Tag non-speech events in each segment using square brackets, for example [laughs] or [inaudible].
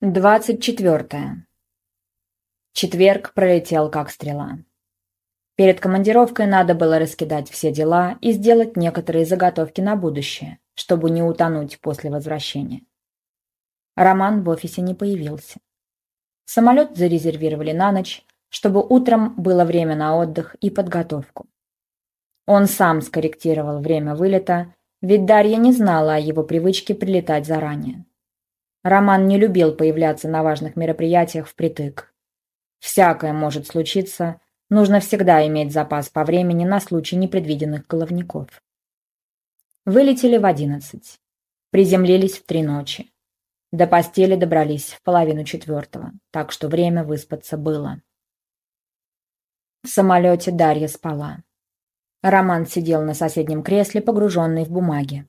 Двадцать четвертое. Четверг пролетел как стрела. Перед командировкой надо было раскидать все дела и сделать некоторые заготовки на будущее, чтобы не утонуть после возвращения. Роман в офисе не появился. Самолет зарезервировали на ночь, чтобы утром было время на отдых и подготовку. Он сам скорректировал время вылета, ведь Дарья не знала о его привычке прилетать заранее. Роман не любил появляться на важных мероприятиях впритык. Всякое может случиться, нужно всегда иметь запас по времени на случай непредвиденных головников. Вылетели в одиннадцать. Приземлились в три ночи. До постели добрались в половину четвертого, так что время выспаться было. В самолете Дарья спала. Роман сидел на соседнем кресле, погруженный в бумаги.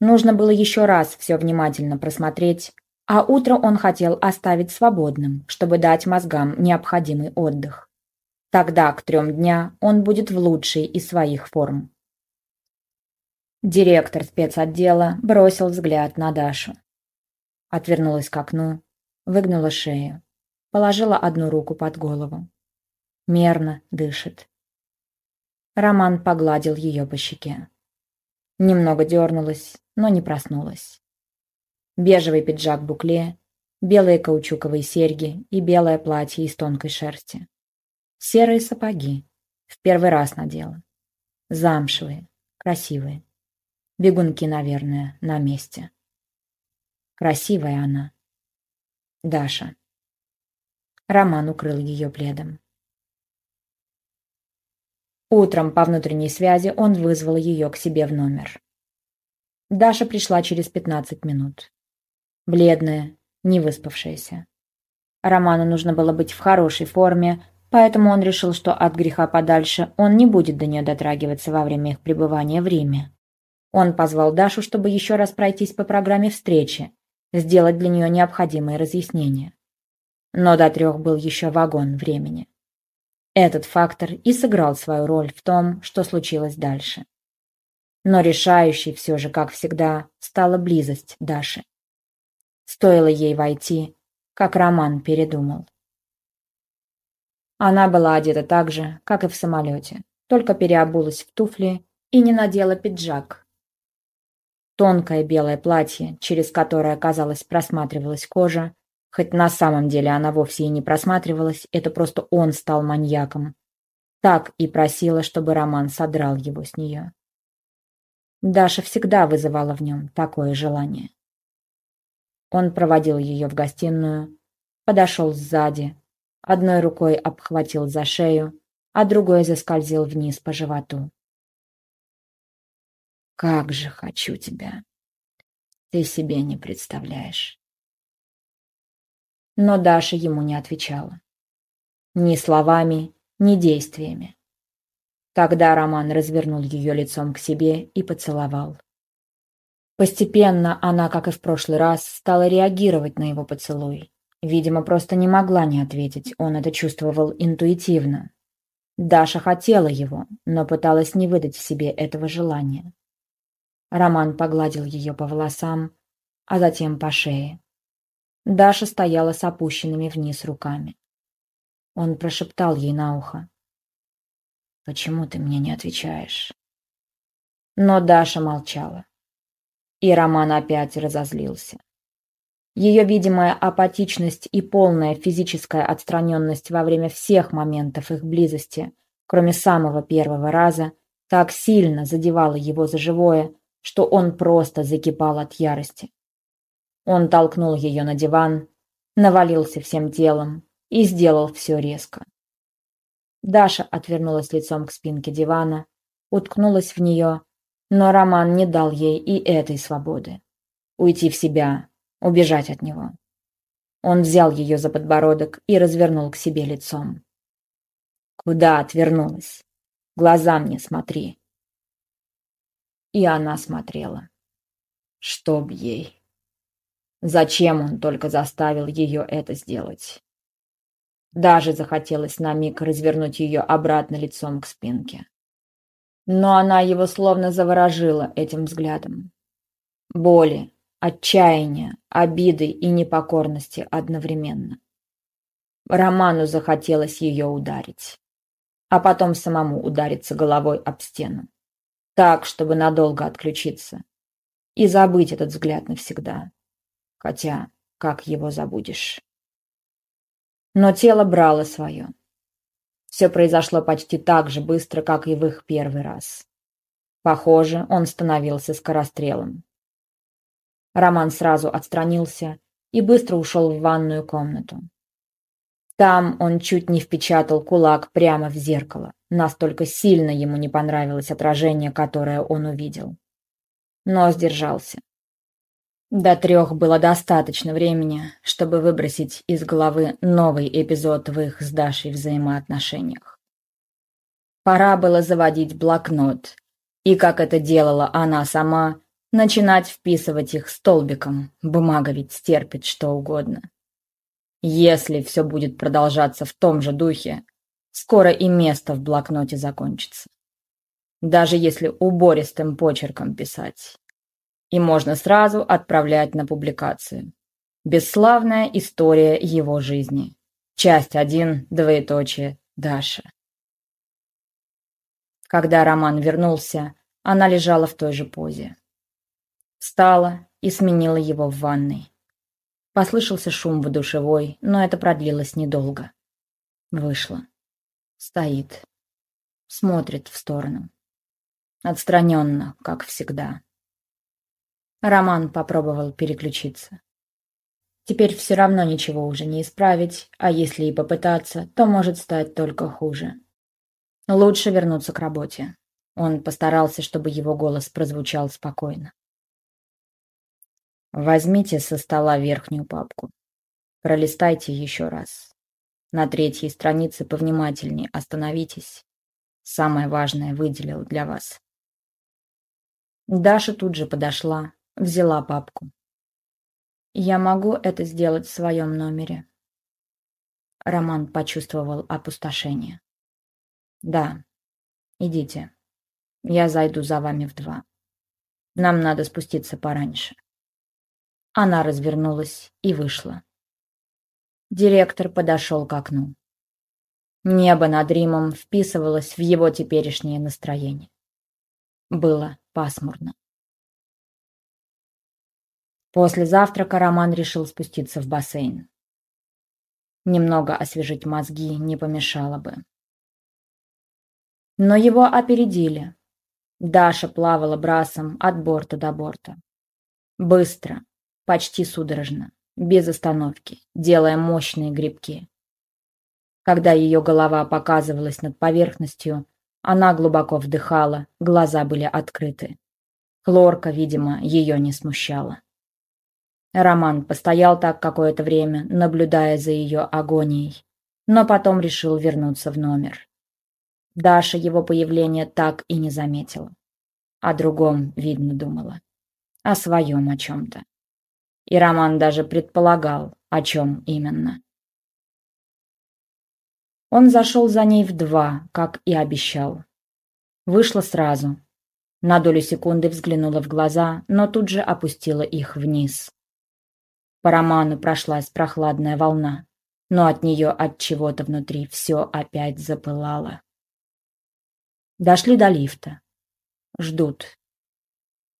Нужно было еще раз все внимательно просмотреть, а утро он хотел оставить свободным, чтобы дать мозгам необходимый отдых. Тогда к трем дня он будет в лучшей из своих форм. Директор спецотдела бросил взгляд на Дашу. Отвернулась к окну, выгнула шею, положила одну руку под голову. Мерно дышит. Роман погладил ее по щеке. Немного дернулась, но не проснулась. Бежевый пиджак-букле, белые каучуковые серьги и белое платье из тонкой шерсти. Серые сапоги. В первый раз надела. Замшевые, красивые. Бегунки, наверное, на месте. Красивая она. Даша. Роман укрыл ее пледом. Утром по внутренней связи он вызвал ее к себе в номер. Даша пришла через 15 минут. Бледная, не выспавшаяся. Роману нужно было быть в хорошей форме, поэтому он решил, что от греха подальше он не будет до нее дотрагиваться во время их пребывания в Риме. Он позвал Дашу, чтобы еще раз пройтись по программе встречи, сделать для нее необходимые разъяснения. Но до трех был еще вагон времени. Этот фактор и сыграл свою роль в том, что случилось дальше. Но решающей все же, как всегда, стала близость Даши. Стоило ей войти, как Роман передумал. Она была одета так же, как и в самолете, только переобулась в туфли и не надела пиджак. Тонкое белое платье, через которое, казалось, просматривалась кожа, хоть на самом деле она вовсе и не просматривалась, это просто он стал маньяком. Так и просила, чтобы Роман содрал его с нее. Даша всегда вызывала в нем такое желание. Он проводил ее в гостиную, подошел сзади, одной рукой обхватил за шею, а другой заскользил вниз по животу. «Как же хочу тебя! Ты себе не представляешь!» Но Даша ему не отвечала. Ни словами, ни действиями. Тогда Роман развернул ее лицом к себе и поцеловал. Постепенно она, как и в прошлый раз, стала реагировать на его поцелуй. Видимо, просто не могла не ответить, он это чувствовал интуитивно. Даша хотела его, но пыталась не выдать в себе этого желания. Роман погладил ее по волосам, а затем по шее. Даша стояла с опущенными вниз руками. Он прошептал ей на ухо. Почему ты мне не отвечаешь?» Но Даша молчала. И Роман опять разозлился. Ее видимая апатичность и полная физическая отстраненность во время всех моментов их близости, кроме самого первого раза, так сильно задевала его за живое, что он просто закипал от ярости. Он толкнул ее на диван, навалился всем телом и сделал все резко. Даша отвернулась лицом к спинке дивана, уткнулась в нее, но Роман не дал ей и этой свободы. Уйти в себя, убежать от него. Он взял ее за подбородок и развернул к себе лицом. «Куда отвернулась? Глаза мне смотри!» И она смотрела. Чтоб ей. Зачем он только заставил ее это сделать? Даже захотелось на миг развернуть ее обратно лицом к спинке. Но она его словно заворожила этим взглядом. Боли, отчаяния, обиды и непокорности одновременно. Роману захотелось ее ударить, а потом самому удариться головой об стену, так, чтобы надолго отключиться и забыть этот взгляд навсегда. Хотя, как его забудешь? Но тело брало свое. Все произошло почти так же быстро, как и в их первый раз. Похоже, он становился скорострелом. Роман сразу отстранился и быстро ушел в ванную комнату. Там он чуть не впечатал кулак прямо в зеркало. Настолько сильно ему не понравилось отражение, которое он увидел. Но сдержался. До трех было достаточно времени, чтобы выбросить из головы новый эпизод в их с Дашей взаимоотношениях. Пора было заводить блокнот, и, как это делала она сама, начинать вписывать их столбиком, бумага ведь стерпит что угодно. Если все будет продолжаться в том же духе, скоро и место в блокноте закончится. Даже если убористым почерком писать и можно сразу отправлять на публикацию. Бесславная история его жизни. Часть 1, двоеточие, Даша. Когда Роман вернулся, она лежала в той же позе. Встала и сменила его в ванной. Послышался шум в душевой, но это продлилось недолго. Вышла. Стоит. Смотрит в сторону. Отстраненно, как всегда. Роман попробовал переключиться. Теперь все равно ничего уже не исправить, а если и попытаться, то может стать только хуже. Лучше вернуться к работе. Он постарался, чтобы его голос прозвучал спокойно. Возьмите со стола верхнюю папку. Пролистайте еще раз. На третьей странице повнимательнее остановитесь. Самое важное выделил для вас. Даша тут же подошла, Взяла папку. «Я могу это сделать в своем номере?» Роман почувствовал опустошение. «Да, идите. Я зайду за вами в два. Нам надо спуститься пораньше». Она развернулась и вышла. Директор подошел к окну. Небо над Римом вписывалось в его теперешнее настроение. Было пасмурно. После завтрака Роман решил спуститься в бассейн. Немного освежить мозги не помешало бы. Но его опередили. Даша плавала брасом от борта до борта. Быстро, почти судорожно, без остановки, делая мощные грибки. Когда ее голова показывалась над поверхностью, она глубоко вдыхала, глаза были открыты. Хлорка, видимо, ее не смущала. Роман постоял так какое-то время, наблюдая за ее агонией, но потом решил вернуться в номер. Даша его появление так и не заметила. О другом, видно, думала. О своем о чем-то. И Роман даже предполагал, о чем именно. Он зашел за ней в два, как и обещал. Вышла сразу. На долю секунды взглянула в глаза, но тут же опустила их вниз. По роману прошлась прохладная волна, но от нее от чего-то внутри все опять запылало. Дошли до лифта. Ждут.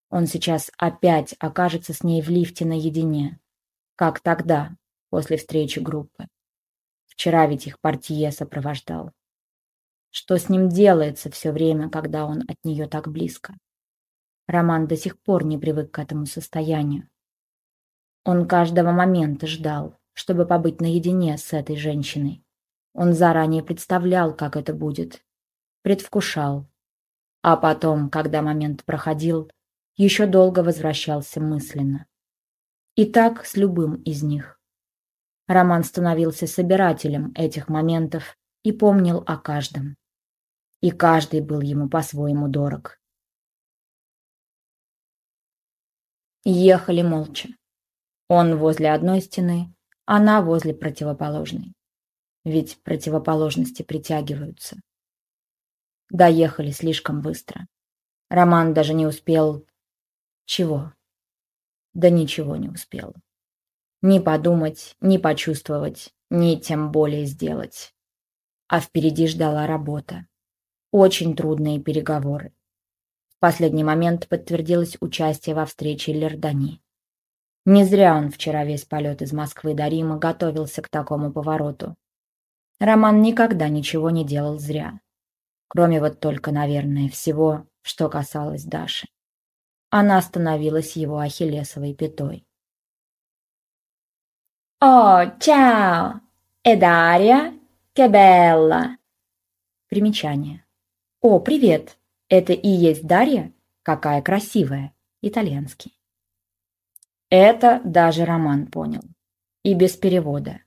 Он сейчас опять окажется с ней в лифте наедине, как тогда, после встречи группы. Вчера ведь их портье сопровождал. Что с ним делается все время, когда он от нее так близко? Роман до сих пор не привык к этому состоянию. Он каждого момента ждал, чтобы побыть наедине с этой женщиной. Он заранее представлял, как это будет. Предвкушал. А потом, когда момент проходил, еще долго возвращался мысленно. И так с любым из них. Роман становился собирателем этих моментов и помнил о каждом. И каждый был ему по-своему дорог. Ехали молча. Он возле одной стены, она возле противоположной. Ведь противоположности притягиваются. Доехали слишком быстро. Роман даже не успел... Чего? да ничего не успел. Ни подумать, ни почувствовать, ни тем более сделать. А впереди ждала работа. Очень трудные переговоры. В последний момент подтвердилось участие во встрече Лердани. Не зря он вчера весь полет из Москвы до Рима готовился к такому повороту. Роман никогда ничего не делал зря. Кроме вот только, наверное, всего, что касалось Даши. Она становилась его ахиллесовой пятой. «О, чао! Che bella!» Примечание. «О, привет! Это и есть Дарья? Какая красивая!» Итальянский. Это даже Роман понял. И без перевода.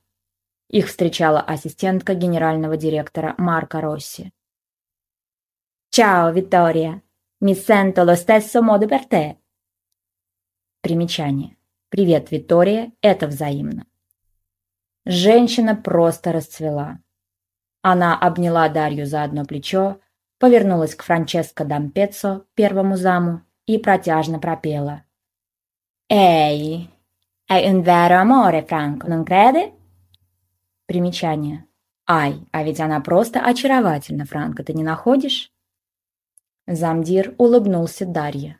Их встречала ассистентка генерального директора Марка Росси. «Ciao, Vittoria! Mi sento lo stesso modo per te!» Примечание. «Привет, Виктория, это взаимно». Женщина просто расцвела. Она обняла Дарью за одно плечо, повернулась к Франческо Дампеццо, первому заму, и протяжно пропела. «Эй, è un vero amore, Франко, non crede?» Примечание. «Ай, а ведь она просто очаровательна, Франко, ты не находишь?» Замдир улыбнулся Дарье.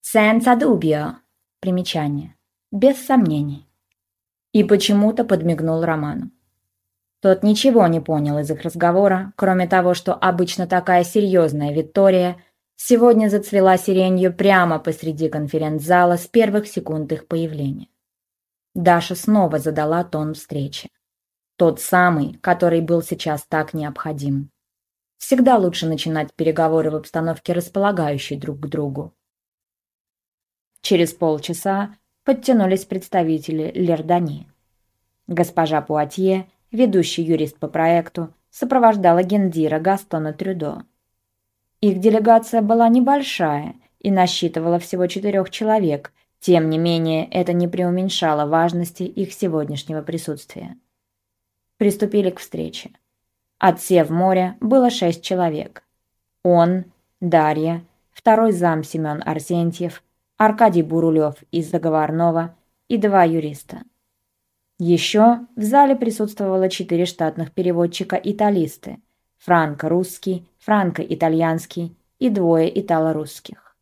«Senza dubbio!» Примечание. «Без сомнений» и почему-то подмигнул Роману. Тот ничего не понял из их разговора, кроме того, что обычно такая серьезная Виктория сегодня зацвела сиренью прямо посреди конференц-зала с первых секунд их появления. Даша снова задала тон встречи. Тот самый, который был сейчас так необходим. Всегда лучше начинать переговоры в обстановке, располагающей друг к другу. Через полчаса подтянулись представители Лердани. Госпожа Пуатье, ведущий юрист по проекту, сопровождала гендира Гастона Трюдо. Их делегация была небольшая и насчитывала всего четырех человек, тем не менее это не преуменьшало важности их сегодняшнего присутствия. Приступили к встрече. Отсев моря было шесть человек. Он, Дарья, второй зам Семен Арсентьев, Аркадий Бурулев из Договорного и два юриста. Еще в зале присутствовало четыре штатных переводчика-италисты – франко-русский, франко-итальянский и двое итало-русских.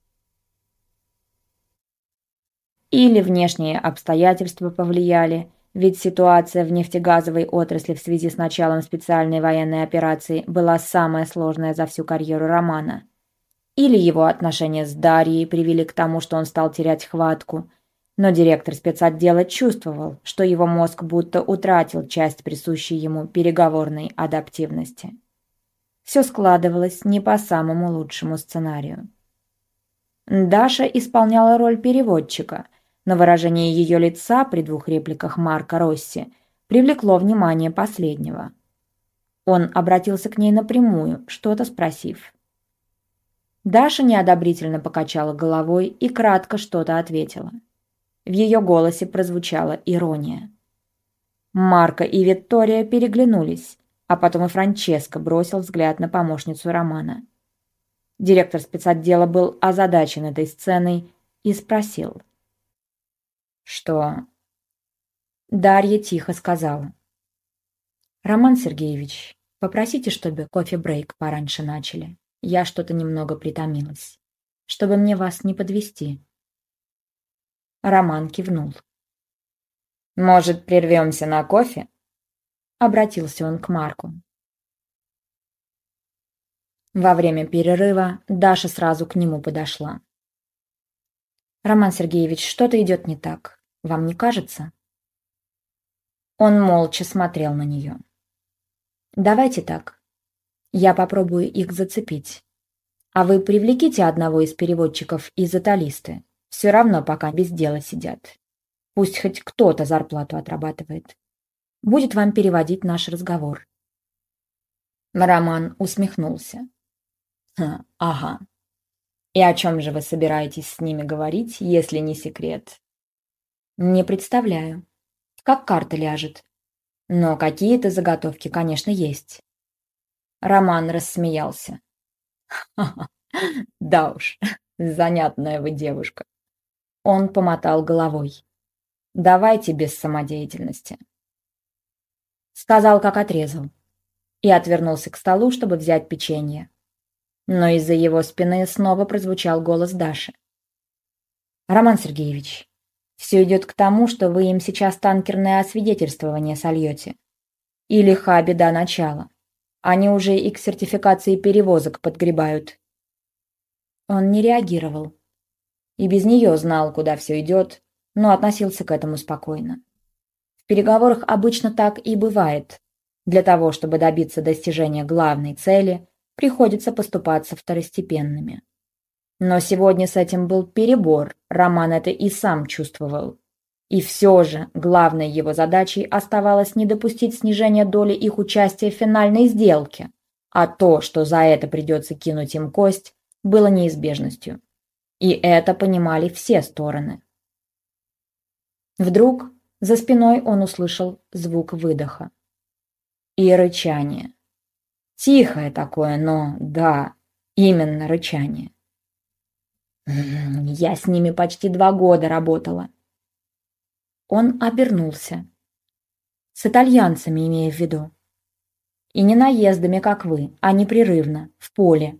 Или внешние обстоятельства повлияли, ведь ситуация в нефтегазовой отрасли в связи с началом специальной военной операции была самая сложная за всю карьеру Романа – или его отношения с Дарьей привели к тому, что он стал терять хватку. Но директор спецотдела чувствовал, что его мозг будто утратил часть присущей ему переговорной адаптивности. Все складывалось не по самому лучшему сценарию. Даша исполняла роль переводчика, но выражение ее лица при двух репликах Марка Росси привлекло внимание последнего. Он обратился к ней напрямую, что-то спросив. Даша неодобрительно покачала головой и кратко что-то ответила. В ее голосе прозвучала ирония. Марко и Виктория переглянулись, а потом и Франческо бросил взгляд на помощницу Романа. Директор спецотдела был озадачен этой сценой и спросил. «Что?» Дарья тихо сказала. «Роман Сергеевич, попросите, чтобы кофе-брейк пораньше начали». Я что-то немного притомилась. Чтобы мне вас не подвести. Роман кивнул. «Может, прервемся на кофе?» Обратился он к Марку. Во время перерыва Даша сразу к нему подошла. «Роман Сергеевич, что-то идет не так. Вам не кажется?» Он молча смотрел на нее. «Давайте так. Я попробую их зацепить. А вы привлеките одного из переводчиков из Аталисты. Все равно пока без дела сидят. Пусть хоть кто-то зарплату отрабатывает. Будет вам переводить наш разговор. Роман усмехнулся. Ха, ага. И о чем же вы собираетесь с ними говорить, если не секрет? Не представляю. Как карта ляжет. Но какие-то заготовки, конечно, есть. Роман рассмеялся. «Ха [laughs] -ха, да уж, занятная вы девушка. Он помотал головой. «Давайте без самодеятельности». Сказал, как отрезал. И отвернулся к столу, чтобы взять печенье. Но из-за его спины снова прозвучал голос Даши. «Роман Сергеевич, все идет к тому, что вы им сейчас танкерное освидетельствование сольете. И лиха беда начала. Они уже и к сертификации перевозок подгребают». Он не реагировал. И без нее знал, куда все идет, но относился к этому спокойно. В переговорах обычно так и бывает. Для того, чтобы добиться достижения главной цели, приходится поступаться второстепенными. Но сегодня с этим был перебор, Роман это и сам чувствовал. И все же главной его задачей оставалось не допустить снижения доли их участия в финальной сделке, а то, что за это придется кинуть им кость, было неизбежностью. И это понимали все стороны. Вдруг за спиной он услышал звук выдоха. И рычание. Тихое такое, но да, именно рычание. Я с ними почти два года работала. Он обернулся. С итальянцами, имея в виду. И не наездами, как вы, а непрерывно, в поле.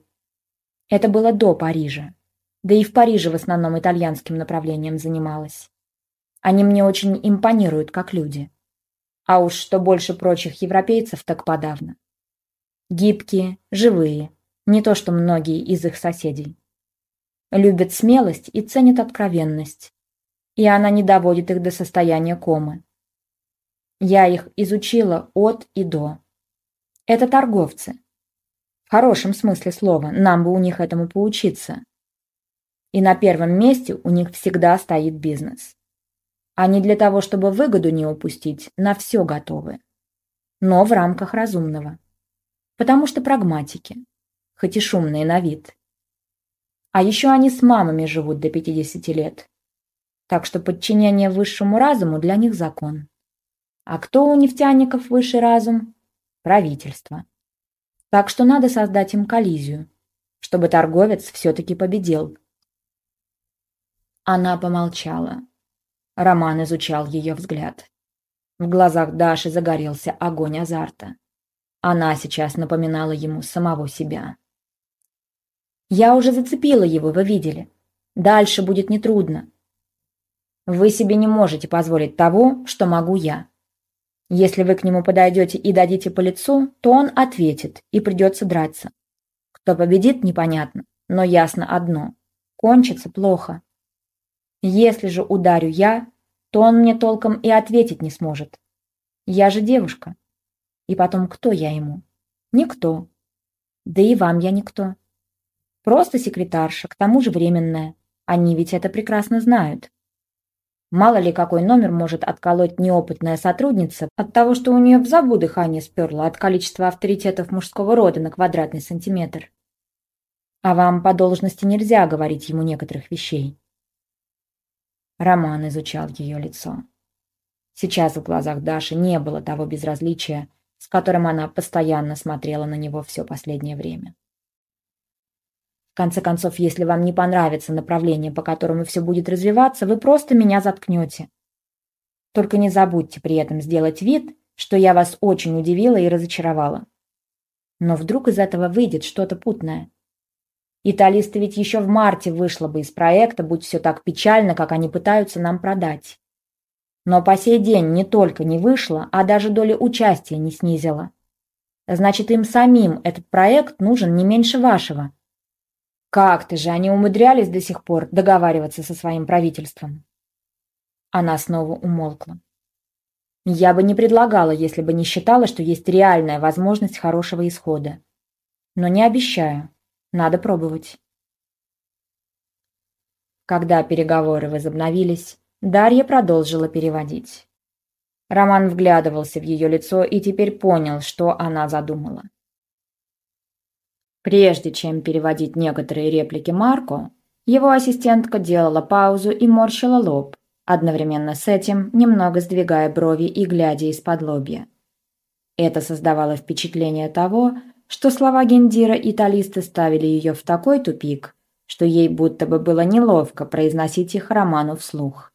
Это было до Парижа. Да и в Париже в основном итальянским направлением занималась. Они мне очень импонируют как люди. А уж что больше прочих европейцев, так подавно. Гибкие, живые, не то что многие из их соседей. Любят смелость и ценят откровенность. И она не доводит их до состояния комы. Я их изучила от и до. Это торговцы. В хорошем смысле слова, нам бы у них этому поучиться. И на первом месте у них всегда стоит бизнес. Они для того, чтобы выгоду не упустить, на все готовы. Но в рамках разумного потому что прагматики, хоть и шумные на вид. А еще они с мамами живут до 50 лет. Так что подчинение высшему разуму для них закон. А кто у нефтяников высший разум? Правительство. Так что надо создать им коллизию, чтобы торговец все-таки победил. Она помолчала. Роман изучал ее взгляд. В глазах Даши загорелся огонь азарта. Она сейчас напоминала ему самого себя. «Я уже зацепила его, вы видели. Дальше будет нетрудно. Вы себе не можете позволить того, что могу я. Если вы к нему подойдете и дадите по лицу, то он ответит, и придется драться. Кто победит, непонятно, но ясно одно – кончится плохо. Если же ударю я, то он мне толком и ответить не сможет. Я же девушка. И потом, кто я ему? Никто. Да и вам я никто. Просто секретарша, к тому же временная. Они ведь это прекрасно знают. Мало ли какой номер может отколоть неопытная сотрудница от того, что у нее в забу дыхание сперло от количества авторитетов мужского рода на квадратный сантиметр. А вам по должности нельзя говорить ему некоторых вещей. Роман изучал ее лицо. Сейчас в глазах Даши не было того безразличия, с которым она постоянно смотрела на него все последнее время. В конце концов, если вам не понравится направление, по которому все будет развиваться, вы просто меня заткнете. Только не забудьте при этом сделать вид, что я вас очень удивила и разочаровала. Но вдруг из этого выйдет что-то путное. Италисты ведь еще в марте вышло бы из проекта, будь все так печально, как они пытаются нам продать. Но по сей день не только не вышло, а даже доля участия не снизила. Значит, им самим этот проект нужен не меньше вашего. Как-то же они умудрялись до сих пор договариваться со своим правительством. Она снова умолкла. Я бы не предлагала, если бы не считала, что есть реальная возможность хорошего исхода. Но не обещаю. Надо пробовать. Когда переговоры возобновились, Дарья продолжила переводить. Роман вглядывался в ее лицо и теперь понял, что она задумала. Прежде чем переводить некоторые реплики Марко, его ассистентка делала паузу и морщила лоб, одновременно с этим немного сдвигая брови и глядя из-под лобья. Это создавало впечатление того, что слова Гендира и Талисты ставили ее в такой тупик, что ей будто бы было неловко произносить их Роману вслух.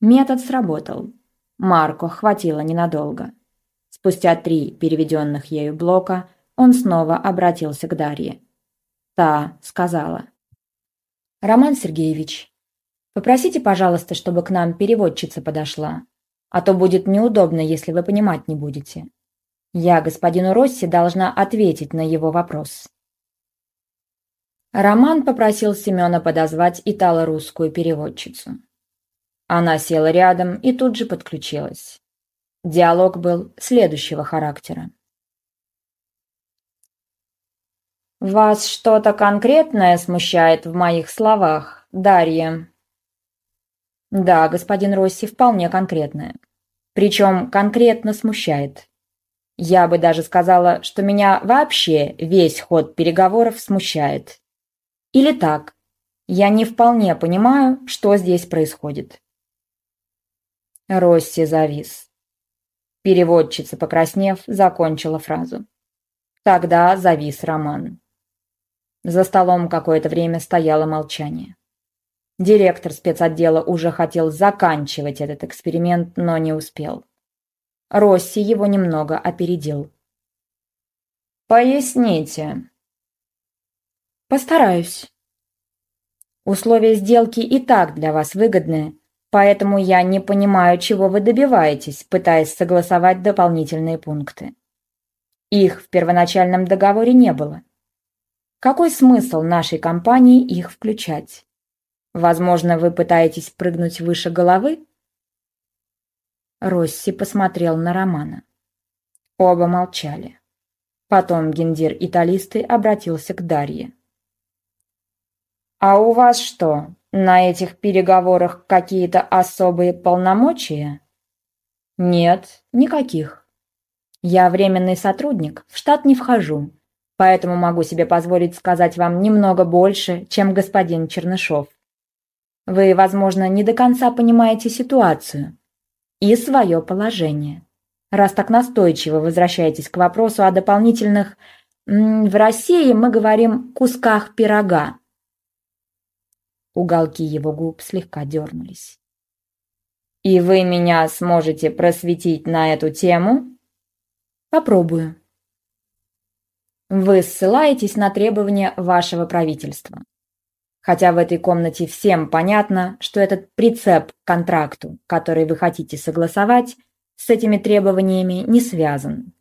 Метод сработал. Марко хватило ненадолго. Спустя три переведенных ею блока он снова обратился к Дарье. Та сказала. «Роман Сергеевич, попросите, пожалуйста, чтобы к нам переводчица подошла, а то будет неудобно, если вы понимать не будете. Я господину Росси должна ответить на его вопрос». Роман попросил Семена подозвать итало-русскую переводчицу. Она села рядом и тут же подключилась. Диалог был следующего характера. «Вас что-то конкретное смущает в моих словах, Дарья?» «Да, господин Росси, вполне конкретное. Причем конкретно смущает. Я бы даже сказала, что меня вообще весь ход переговоров смущает. Или так, я не вполне понимаю, что здесь происходит». Росси завис. Переводчица, покраснев, закончила фразу. Тогда завис Роман. За столом какое-то время стояло молчание. Директор спецотдела уже хотел заканчивать этот эксперимент, но не успел. Росси его немного опередил. «Поясните». «Постараюсь. Условия сделки и так для вас выгодны, поэтому я не понимаю, чего вы добиваетесь, пытаясь согласовать дополнительные пункты. Их в первоначальном договоре не было. Какой смысл нашей компании их включать? Возможно, вы пытаетесь прыгнуть выше головы? Росси посмотрел на Романа. Оба молчали. Потом Гендир Италисты обратился к Дарье. «А у вас что, на этих переговорах какие-то особые полномочия?» «Нет, никаких. Я временный сотрудник, в штат не вхожу, поэтому могу себе позволить сказать вам немного больше, чем господин Чернышов. Вы, возможно, не до конца понимаете ситуацию и свое положение. Раз так настойчиво возвращаетесь к вопросу о дополнительных... В России мы говорим «кусках пирога». Уголки его губ слегка дернулись. «И вы меня сможете просветить на эту тему?» «Попробую», вы ссылаетесь на требования вашего правительства. Хотя в этой комнате всем понятно, что этот прицеп к контракту, который вы хотите согласовать, с этими требованиями не связан.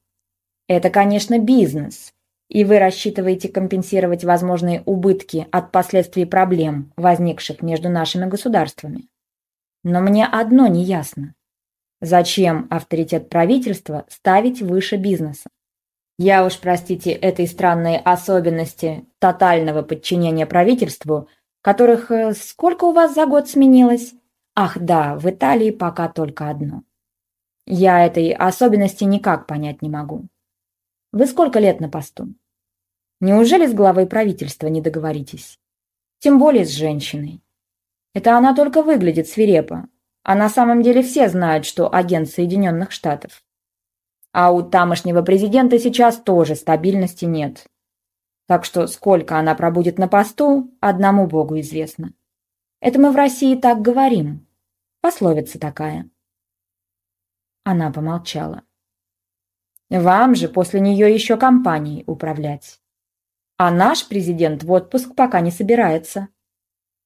Это, конечно, бизнес, и вы рассчитываете компенсировать возможные убытки от последствий проблем, возникших между нашими государствами. Но мне одно не ясно. Зачем авторитет правительства ставить выше бизнеса? Я уж, простите, этой странной особенности тотального подчинения правительству, которых э, сколько у вас за год сменилось? Ах да, в Италии пока только одно. Я этой особенности никак понять не могу. Вы сколько лет на посту? Неужели с главой правительства не договоритесь? Тем более с женщиной. Это она только выглядит свирепо, а на самом деле все знают, что агент Соединенных Штатов. А у тамошнего президента сейчас тоже стабильности нет. Так что сколько она пробудет на посту, одному богу известно. Это мы в России так говорим. Пословица такая. Она помолчала. Вам же после нее еще компанией управлять. А наш президент в отпуск пока не собирается.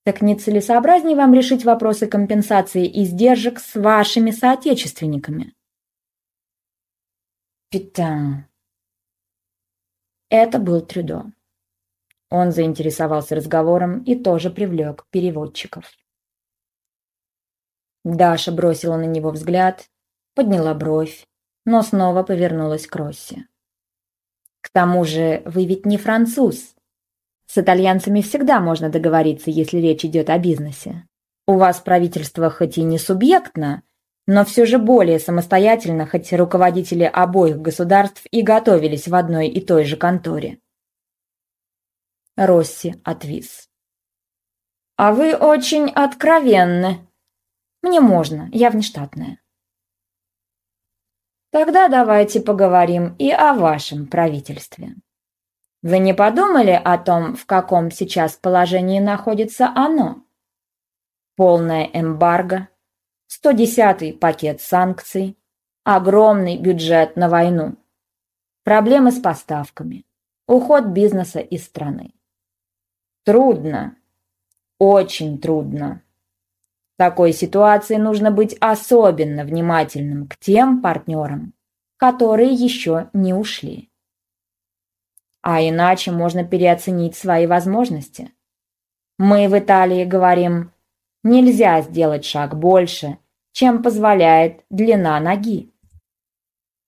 Так нецелесообразнее вам решить вопросы компенсации издержек с вашими соотечественниками. Питан. Это был Трюдо. Он заинтересовался разговором и тоже привлек переводчиков. Даша бросила на него взгляд, подняла бровь, но снова повернулась к Росси. «К тому же вы ведь не француз. С итальянцами всегда можно договориться, если речь идет о бизнесе. У вас правительство хоть и не субъектно, но все же более самостоятельно, хоть руководители обоих государств и готовились в одной и той же конторе. Росси отвис. «А вы очень откровенны. Мне можно, я внештатная». «Тогда давайте поговорим и о вашем правительстве. Вы не подумали о том, в каком сейчас положении находится оно? Полная эмбарго, 110-й пакет санкций, огромный бюджет на войну, проблемы с поставками, уход бизнеса из страны. Трудно, очень трудно. В такой ситуации нужно быть особенно внимательным к тем партнерам, которые еще не ушли. А иначе можно переоценить свои возможности. Мы в Италии говорим, нельзя сделать шаг больше, чем позволяет длина ноги.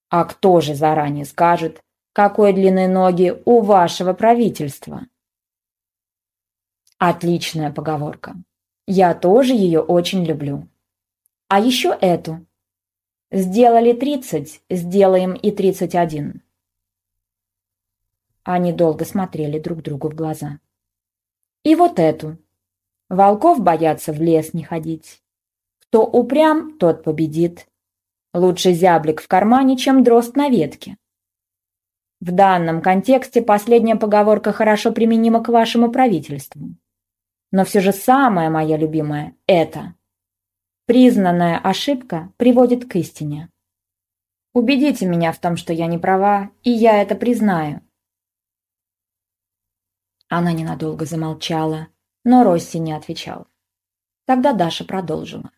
А кто же заранее скажет, какой длины ноги у вашего правительства? Отличная поговорка. Я тоже ее очень люблю. А еще эту. Сделали тридцать, сделаем и тридцать один. Они долго смотрели друг другу в глаза. И вот эту. Волков боятся в лес не ходить. Кто упрям, тот победит. Лучше зяблик в кармане, чем дрозд на ветке. В данном контексте последняя поговорка хорошо применима к вашему правительству. Но все же самая моя любимая – это. Признанная ошибка приводит к истине. Убедите меня в том, что я не права, и я это признаю. Она ненадолго замолчала, но Росси не отвечал. Тогда Даша продолжила.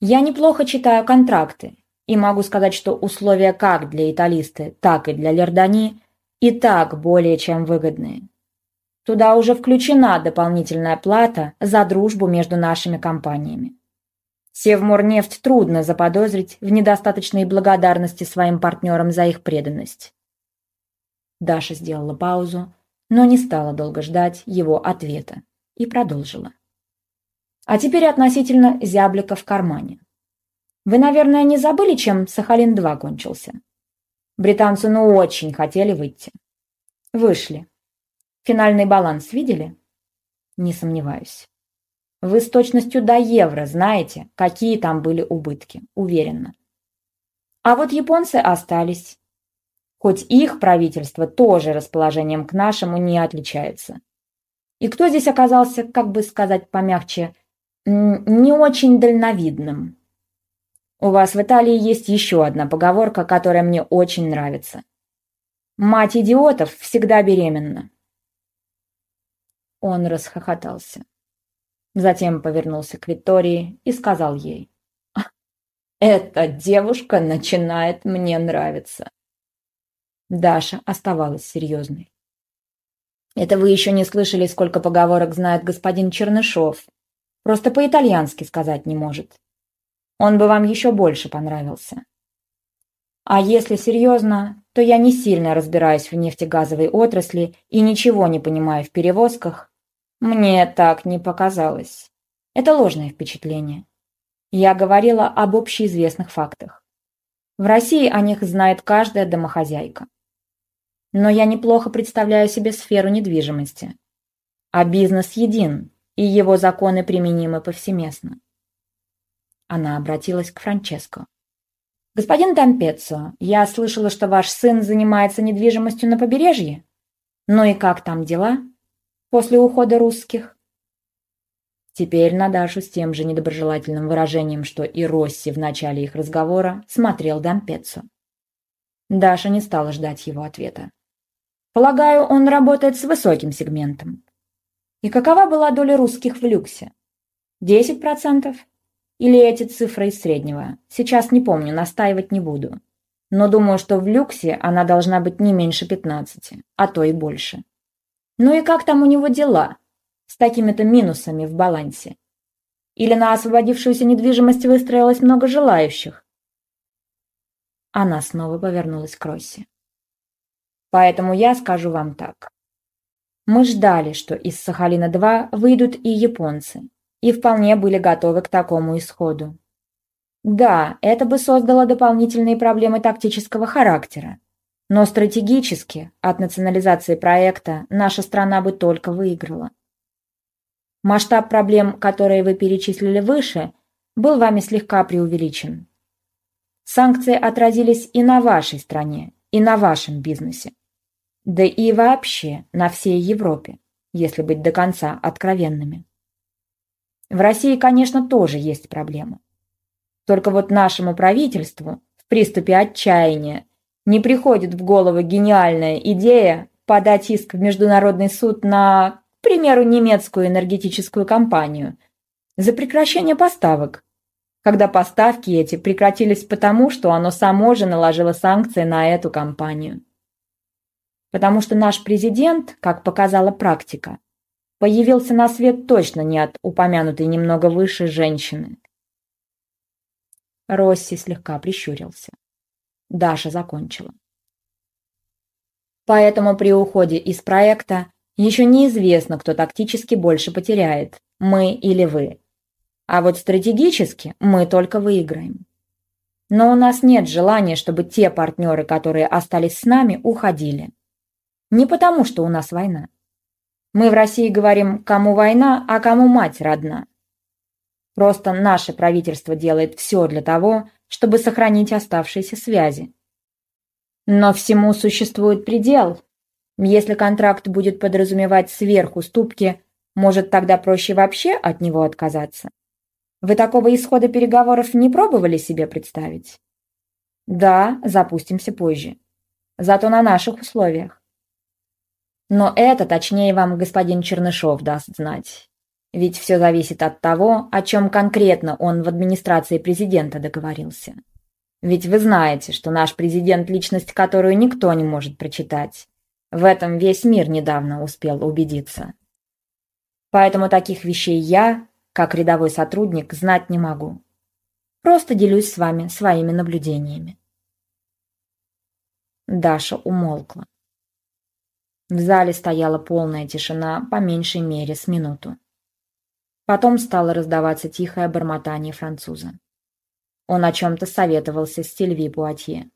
«Я неплохо читаю контракты, и могу сказать, что условия как для италисты, так и для Лердани и так более чем выгодные. Туда уже включена дополнительная плата за дружбу между нашими компаниями. Севморнефть трудно заподозрить в недостаточной благодарности своим партнерам за их преданность. Даша сделала паузу, но не стала долго ждать его ответа и продолжила. А теперь относительно зяблика в кармане. Вы, наверное, не забыли, чем Сахалин-2 кончился? Британцы ну очень хотели выйти. Вышли. Финальный баланс видели? Не сомневаюсь. Вы с точностью до евро знаете, какие там были убытки, уверенно. А вот японцы остались. Хоть их правительство тоже расположением к нашему не отличается. И кто здесь оказался, как бы сказать помягче, не очень дальновидным? У вас в Италии есть еще одна поговорка, которая мне очень нравится. Мать идиотов всегда беременна. Он расхохотался. Затем повернулся к Виктории и сказал ей. «Эта девушка начинает мне нравиться». Даша оставалась серьезной. «Это вы еще не слышали, сколько поговорок знает господин Чернышов. Просто по-итальянски сказать не может. Он бы вам еще больше понравился. А если серьезно, то я не сильно разбираюсь в нефтегазовой отрасли и ничего не понимаю в перевозках, мне так не показалось. Это ложное впечатление. Я говорила об общеизвестных фактах. В России о них знает каждая домохозяйка. Но я неплохо представляю себе сферу недвижимости. А бизнес един, и его законы применимы повсеместно. Она обратилась к Франческо. «Господин Дампеццо, я слышала, что ваш сын занимается недвижимостью на побережье. Ну и как там дела?» после ухода русских. Теперь на Дашу с тем же недоброжелательным выражением, что и Росси в начале их разговора, смотрел Дампеццо. Даша не стала ждать его ответа. Полагаю, он работает с высоким сегментом. И какова была доля русских в люксе? Десять процентов? Или эти цифры из среднего? Сейчас не помню, настаивать не буду. Но думаю, что в люксе она должна быть не меньше пятнадцати, а то и больше. Ну и как там у него дела? С такими-то минусами в балансе. Или на освободившуюся недвижимость выстроилось много желающих? Она снова повернулась к Росси. Поэтому я скажу вам так. Мы ждали, что из Сахалина-2 выйдут и японцы, и вполне были готовы к такому исходу. Да, это бы создало дополнительные проблемы тактического характера, но стратегически от национализации проекта наша страна бы только выиграла. Масштаб проблем, которые вы перечислили выше, был вами слегка преувеличен. Санкции отразились и на вашей стране, и на вашем бизнесе. Да и вообще на всей Европе, если быть до конца откровенными. В России, конечно, тоже есть проблемы. Только вот нашему правительству в приступе отчаяния не приходит в голову гениальная идея подать иск в Международный суд на, к примеру, немецкую энергетическую компанию за прекращение поставок, когда поставки эти прекратились потому, что оно само же наложило санкции на эту компанию. Потому что наш президент, как показала практика, появился на свет точно не от упомянутой немного выше женщины. Росси слегка прищурился. Даша закончила. Поэтому при уходе из проекта еще неизвестно, кто тактически больше потеряет, мы или вы. А вот стратегически мы только выиграем. Но у нас нет желания, чтобы те партнеры, которые остались с нами, уходили. Не потому, что у нас война. Мы в России говорим, кому война, а кому мать родна. Просто наше правительство делает все для того, чтобы сохранить оставшиеся связи. Но всему существует предел. Если контракт будет подразумевать сверхуступки, может тогда проще вообще от него отказаться? Вы такого исхода переговоров не пробовали себе представить? Да, запустимся позже. Зато на наших условиях. Но это точнее вам господин Чернышов даст знать. Ведь все зависит от того, о чем конкретно он в администрации президента договорился. Ведь вы знаете, что наш президент – личность, которую никто не может прочитать. В этом весь мир недавно успел убедиться. Поэтому таких вещей я, как рядовой сотрудник, знать не могу. Просто делюсь с вами своими наблюдениями. Даша умолкла. В зале стояла полная тишина, по меньшей мере, с минуту. Потом стало раздаваться тихое бормотание француза. Он о чем-то советовался с Сильви Пуатье.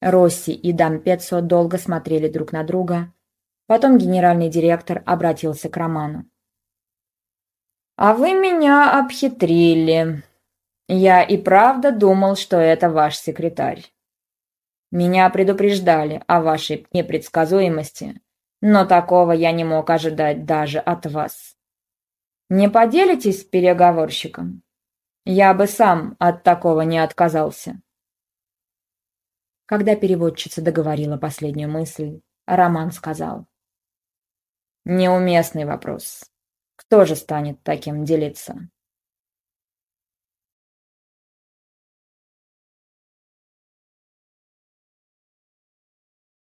Росси и Дампецо долго смотрели друг на друга. Потом генеральный директор обратился к Роману. «А вы меня обхитрили. Я и правда думал, что это ваш секретарь. Меня предупреждали о вашей непредсказуемости, но такого я не мог ожидать даже от вас. Не поделитесь с переговорщиком? Я бы сам от такого не отказался. Когда переводчица договорила последнюю мысль, Роман сказал. Неуместный вопрос. Кто же станет таким делиться?